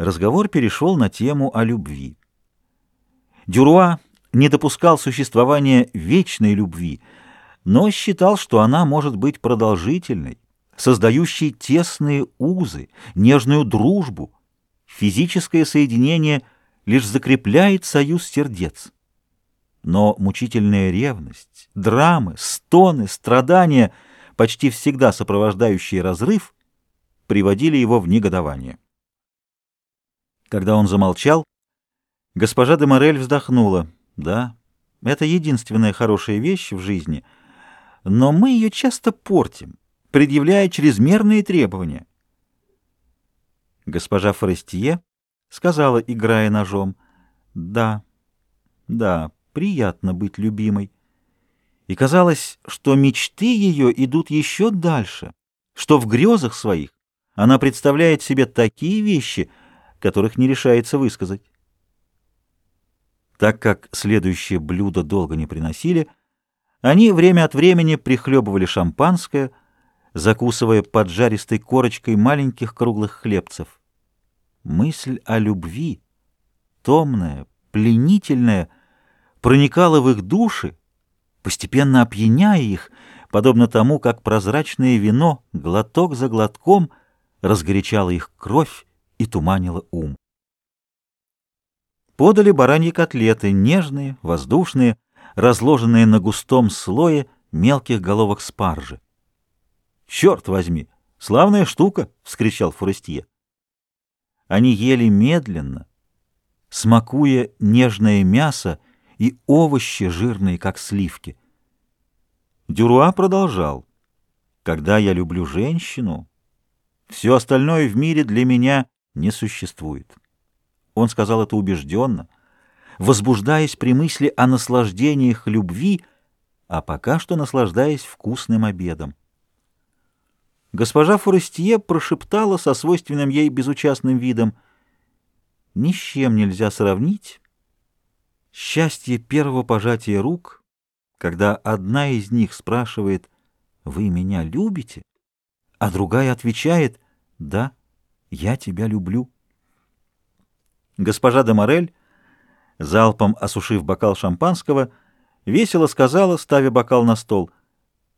разговор перешел на тему о любви. Дюруа не допускал существования вечной любви, но считал, что она может быть продолжительной, создающей тесные узы, нежную дружбу. Физическое соединение лишь закрепляет союз сердец. Но мучительная ревность, драмы, стоны, страдания, почти всегда сопровождающие разрыв, приводили его в негодование. Когда он замолчал, госпожа де Морель вздохнула. «Да, это единственная хорошая вещь в жизни, но мы ее часто портим, предъявляя чрезмерные требования». Госпожа Форестие сказала, играя ножом, «Да, да, приятно быть любимой». И казалось, что мечты ее идут еще дальше, что в грезах своих она представляет себе такие вещи — которых не решается высказать. Так как следующее блюдо долго не приносили, они время от времени прихлебывали шампанское, закусывая поджаристой корочкой маленьких круглых хлебцев. Мысль о любви, томная, пленительная, проникала в их души, постепенно опьяняя их, подобно тому, как прозрачное вино глоток за глотком разгорячало их кровь, и туманила ум. Подали бараньи котлеты, нежные, воздушные, разложенные на густом слое мелких головок спаржи. «Черт возьми! Славная штука!» — вскричал Форестье. Они ели медленно, смакуя нежное мясо и овощи жирные, как сливки. Дюруа продолжал. «Когда я люблю женщину, все остальное в мире для меня не существует. Он сказал это убежденно, возбуждаясь при мысли о наслаждениях любви, а пока что наслаждаясь вкусным обедом. Госпожа Форестье прошептала со свойственным ей безучастным видом, «Ни с чем нельзя сравнить счастье первого пожатия рук, когда одна из них спрашивает, «Вы меня любите?», а другая отвечает, «Да». Я тебя люблю. Госпожа де Морель, залпом осушив бокал шампанского, весело сказала, ставя бокал на стол,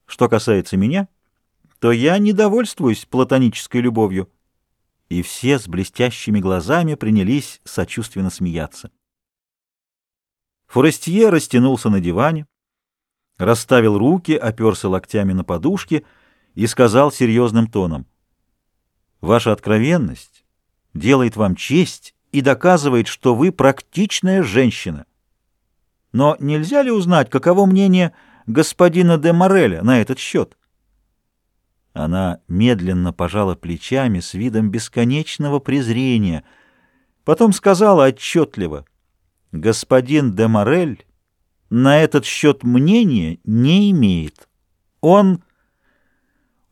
«Что касается меня, то я не довольствуюсь платонической любовью». И все с блестящими глазами принялись сочувственно смеяться. Форестье растянулся на диване, расставил руки, оперся локтями на подушке и сказал серьезным тоном, Ваша откровенность делает вам честь и доказывает, что вы практичная женщина. Но нельзя ли узнать, каково мнение господина де Мореля на этот счет? Она медленно пожала плечами с видом бесконечного презрения, потом сказала отчетливо, «Господин де Морель на этот счет мнения не имеет. Он...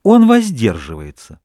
он воздерживается».